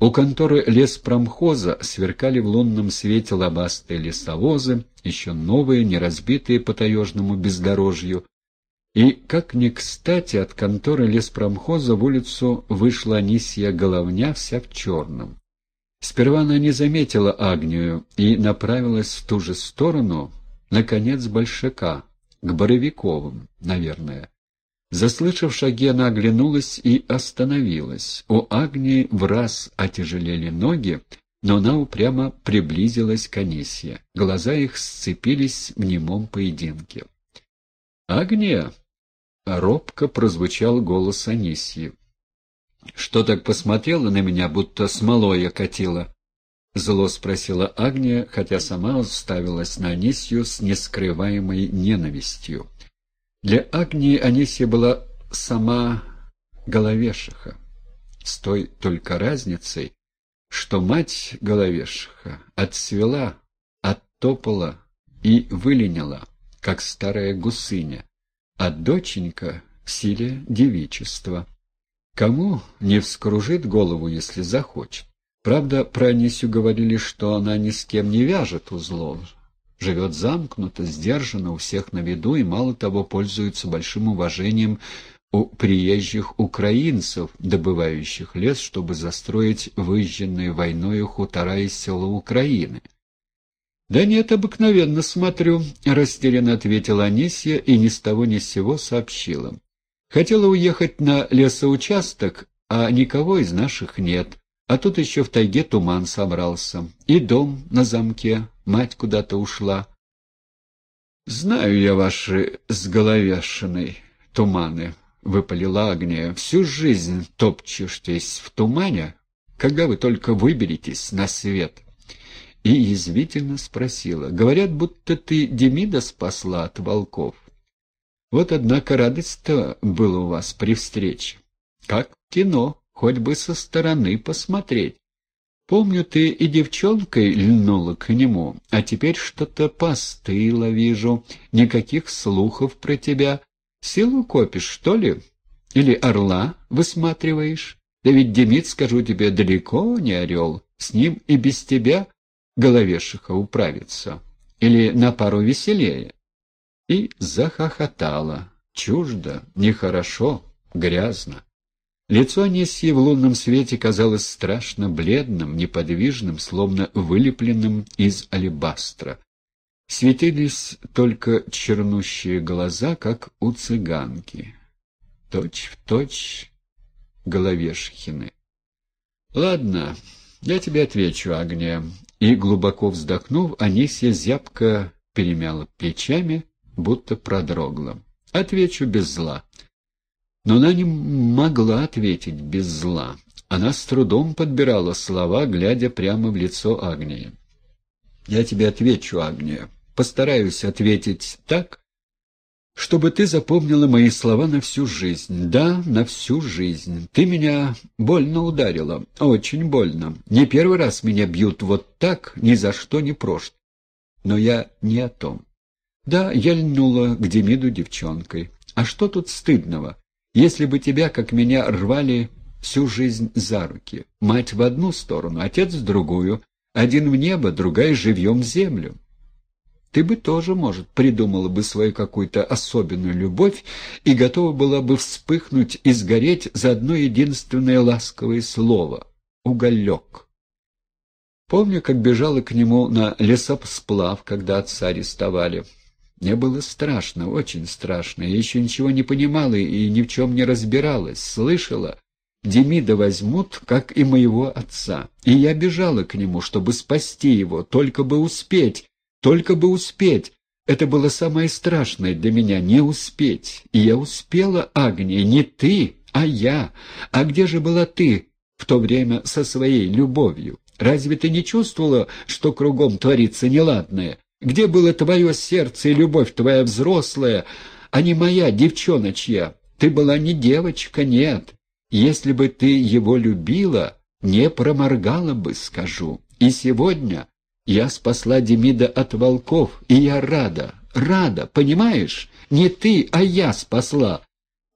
У конторы леспромхоза сверкали в лунном свете лобастые лесовозы, еще новые, не разбитые по таежному бездорожью. И, как ни кстати, от конторы леспромхоза в улицу вышла Анисия Головня вся в черном. Сперва она не заметила Агнию и направилась в ту же сторону, наконец, Большака, к Боровиковым, наверное. Заслышав шаги, она оглянулась и остановилась. У Агнии в раз отяжелели ноги, но она упрямо приблизилась к Анисье. Глаза их сцепились в немом поединке. «Агния!» — робко прозвучал голос Анисьи. «Что так посмотрела на меня, будто смолой окатила?» — зло спросила Агния, хотя сама уставилась на Анисью с нескрываемой ненавистью. Для Агнии Анисия была сама Головешиха, с той только разницей, что мать Головешиха отцвела, оттопала и выленила, как старая гусыня, а доченька в силе девичества. Кому не вскружит голову, если захочет? Правда, про Анисию говорили, что она ни с кем не вяжет узлов, живет замкнуто, сдержанно, у всех на виду и, мало того, пользуется большим уважением у приезжих украинцев, добывающих лес, чтобы застроить выжженные войною хутора из села Украины. «Да нет, обыкновенно смотрю», — растерянно ответила Анисия и ни с того ни с сего сообщила. «Хотела уехать на лесоучасток, а никого из наших нет. А тут еще в тайге туман собрался. И дом на замке, мать куда-то ушла. «Знаю я ваши с туманы», — выпалила Агния. «Всю жизнь топчешьтесь в тумане, когда вы только выберетесь на свет». И язвительно спросила. «Говорят, будто ты Демида спасла от волков. Вот, однако, радость-то была у вас при встрече. Как в кино» хоть бы со стороны посмотреть. Помню, ты и девчонкой льнула к нему, а теперь что-то постыло, вижу. Никаких слухов про тебя. Силу копишь, что ли? Или орла высматриваешь? Да ведь Демид, скажу тебе, далеко не орел. С ним и без тебя головешиха управится. Или на пару веселее. И захохотала. Чуждо, нехорошо, грязно. Лицо Анисьи в лунном свете казалось страшно бледным, неподвижным, словно вылепленным из алебастра. Светились только чернущие глаза, как у цыганки. Точь в точь головешхины. — Ладно, я тебе отвечу, Агния. И, глубоко вздохнув, Анисья зябко перемяла плечами, будто продрогла. — Отвечу без зла. Но она не могла ответить без зла. Она с трудом подбирала слова, глядя прямо в лицо Агнии. «Я тебе отвечу, Агния. Постараюсь ответить так, чтобы ты запомнила мои слова на всю жизнь. Да, на всю жизнь. Ты меня больно ударила, очень больно. Не первый раз меня бьют вот так, ни за что не прошт. Но я не о том. Да, я льнула к Демиду девчонкой. А что тут стыдного? Если бы тебя, как меня, рвали всю жизнь за руки, мать в одну сторону, отец в другую, один в небо, другая живьем в землю, ты бы тоже, может, придумала бы свою какую-то особенную любовь и готова была бы вспыхнуть и сгореть за одно единственное ласковое слово — уголек. Помню, как бежала к нему на лесосплав, когда отца арестовали. Мне было страшно, очень страшно. Я еще ничего не понимала и ни в чем не разбиралась. Слышала, Демида возьмут, как и моего отца. И я бежала к нему, чтобы спасти его, только бы успеть, только бы успеть. Это было самое страшное для меня — не успеть. И я успела, Агния, не ты, а я. А где же была ты в то время со своей любовью? Разве ты не чувствовала, что кругом творится неладное? Где было твое сердце и любовь твоя взрослая, а не моя девчоночья? Ты была не девочка, нет. Если бы ты его любила, не проморгала бы, скажу. И сегодня я спасла Демида от волков, и я рада, рада, понимаешь? Не ты, а я спасла.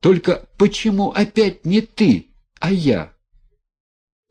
Только почему опять не ты, а я?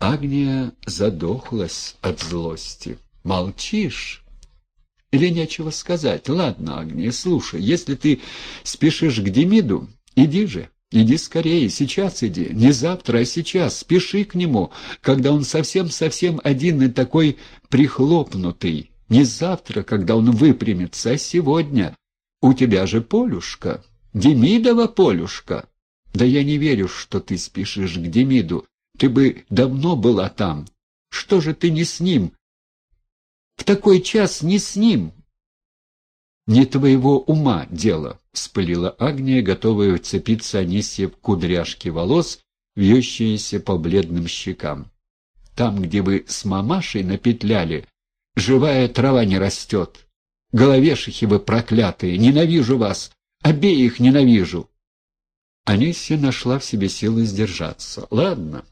Агния задохлась от злости. «Молчишь?» Или нечего сказать? Ладно, Агния, слушай, если ты спешишь к Демиду, иди же, иди скорее, сейчас иди, не завтра, а сейчас, спеши к нему, когда он совсем-совсем один и такой прихлопнутый. Не завтра, когда он выпрямится, а сегодня. У тебя же Полюшка, Демидова Полюшка. Да я не верю, что ты спешишь к Демиду. Ты бы давно была там. Что же ты не с ним? В такой час не с ним. Не твоего ума дело, — вспылила Агния, готовая вцепиться Анисье в кудряшки волос, вьющиеся по бледным щекам. Там, где вы с мамашей напетляли, живая трава не растет. Головешихи вы проклятые, ненавижу вас, обеих ненавижу. Анисья нашла в себе силы сдержаться. Ладно,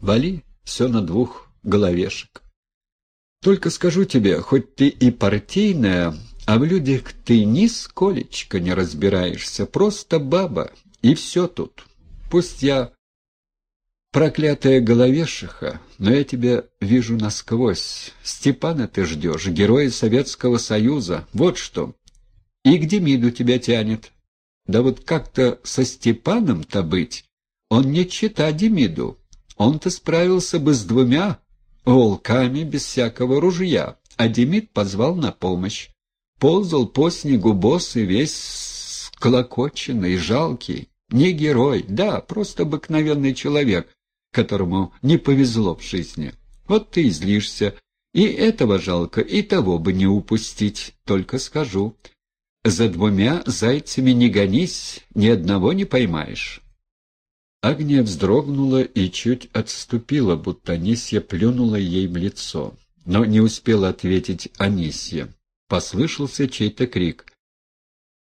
вали все на двух головешек. Только скажу тебе, хоть ты и партийная, а в людях ты нисколечко не разбираешься, просто баба, и все тут. Пусть я проклятая головешиха, но я тебя вижу насквозь. Степана ты ждешь, героя Советского Союза, вот что. И к Демиду тебя тянет. Да вот как-то со Степаном-то быть, он не чита Демиду. Он-то справился бы с двумя, волками без всякого ружья, а Демид позвал на помощь. Ползал по снегу босс весь склокоченный, жалкий. Не герой, да, просто обыкновенный человек, которому не повезло в жизни. Вот ты и злишься. И этого жалко, и того бы не упустить, только скажу. За двумя зайцами не гонись, ни одного не поймаешь. Агния вздрогнула и чуть отступила, будто Анисья плюнула ей в лицо. Но не успела ответить Анисья. Послышался чей-то крик.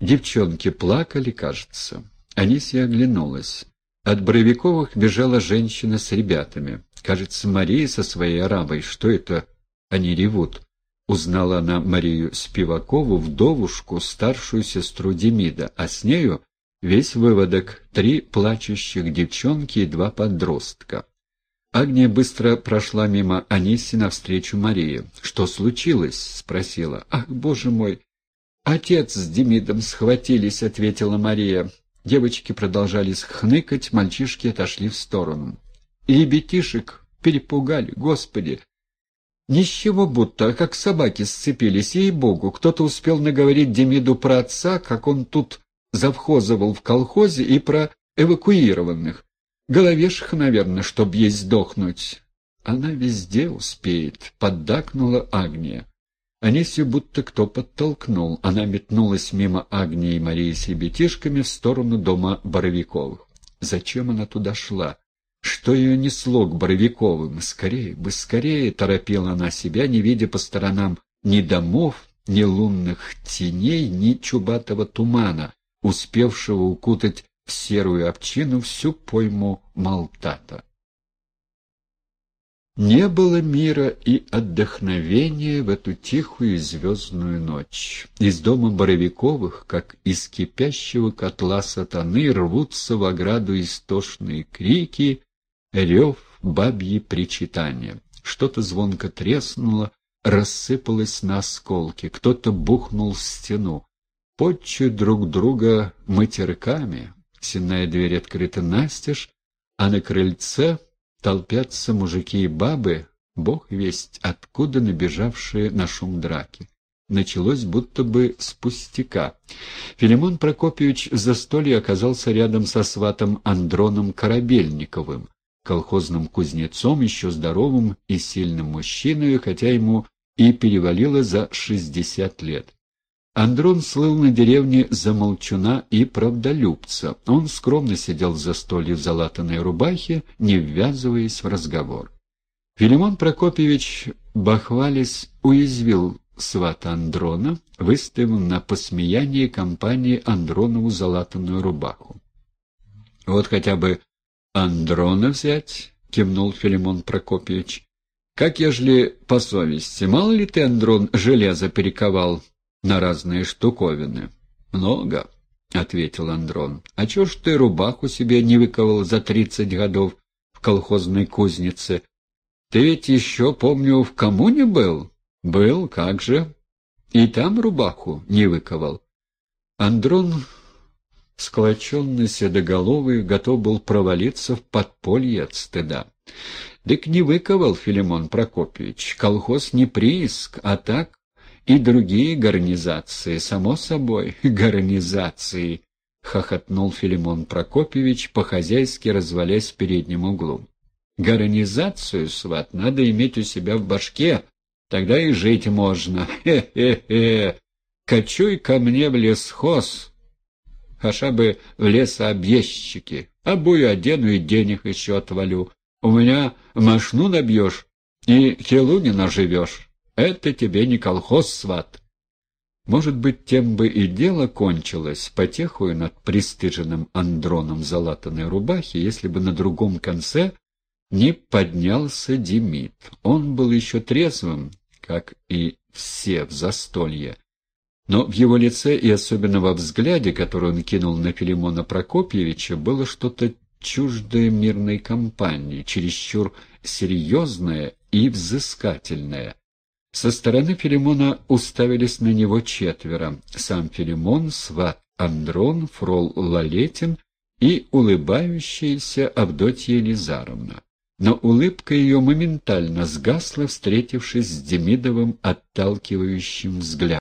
Девчонки плакали, кажется. Анисья оглянулась. От Боровиковых бежала женщина с ребятами. Кажется, Мария со своей арабой. Что это? Они ревут. Узнала она Марию Спивакову, вдовушку, старшую сестру Демида, а с нею Весь выводок — три плачущих девчонки и два подростка. Агния быстро прошла мимо Аниси навстречу Марии. «Что случилось?» — спросила. «Ах, боже мой!» «Отец с Демидом схватились», — ответила Мария. Девочки продолжали хныкать, мальчишки отошли в сторону. Ребятишек перепугали, господи! Ничего будто, а как собаки сцепились, ей-богу, кто-то успел наговорить Демиду про отца, как он тут завхозовал в колхозе и про эвакуированных. Головеших, наверное, чтоб ей сдохнуть. Она везде успеет, поддакнула Агния. Анисию будто кто подтолкнул. Она метнулась мимо Агнии и Марии с ребятишками в сторону дома Боровиковых. Зачем она туда шла? Что ее несло к Боровиковым? Скорее бы, скорее, торопила она себя, не видя по сторонам ни домов, ни лунных теней, ни чубатого тумана, успевшего укутать в серую овчину всю пойму Малтата. Не было мира и отдохновения в эту тихую звездную ночь. Из дома Боровиковых, как из кипящего котла сатаны, рвутся в ограду истошные крики, рев, бабьи причитания. Что-то звонко треснуло, рассыпалось на осколки, кто-то бухнул в стену подчуют друг друга матерками. Сенная дверь открыта настежь, а на крыльце толпятся мужики и бабы, бог весть, откуда набежавшие на шум драки. Началось будто бы с пустяка. Филимон Прокопьевич в застолье оказался рядом со сватом Андроном Корабельниковым, колхозным кузнецом, еще здоровым и сильным мужчиной, хотя ему и перевалило за шестьдесят лет. Андрон слыл на деревне за молчуна и правдолюбца. Он скромно сидел за столе в залатанной рубахе, не ввязываясь в разговор. Филимон Прокопьевич, бахвались, уязвил свата Андрона, выставил на посмеяние компании Андронову залатанную рубаху. — Вот хотя бы Андрона взять, — кивнул Филимон Прокопьевич. — Как ежели по совести, мало ли ты, Андрон, железо перековал на разные штуковины. Много, — ответил Андрон. — А чё ж ты рубаху себе не выковал за тридцать годов? В колхозной кузнице. Ты ведь еще, помню, в коммуне был? Был, как же. И там рубаху не выковал. Андрон, склоченный седоголовый, готов был провалиться в подполье от стыда. Дык не выковал Филимон Прокопьевич. Колхоз не прииск, а так и другие гарнизации, само собой, гарнизации, — хохотнул Филимон Прокопьевич, по-хозяйски развалясь в переднем углу. Гарнизацию, сват, надо иметь у себя в башке, тогда и жить можно. Хе-хе-хе! Кочуй ко мне в лесхоз, хаша бы в лесообъездчики, обую одену и денег еще отвалю. У меня машну набьешь и хилуни наживешь. Это тебе не колхоз, сват. Может быть, тем бы и дело кончилось, потехую над пристыженным Андроном залатанной рубахи, если бы на другом конце не поднялся Демид. Он был еще трезвым, как и все в застолье. Но в его лице и особенно во взгляде, который он кинул на Филимона Прокопьевича, было что-то чуждое мирной компании, чересчур серьезное и взыскательное. Со стороны Филимона уставились на него четверо. Сам Филимон, сват Андрон, фрол Лалетин и улыбающаяся Авдотья Елизаровна. Но улыбка ее моментально сгасла, встретившись с Демидовым отталкивающим взглядом.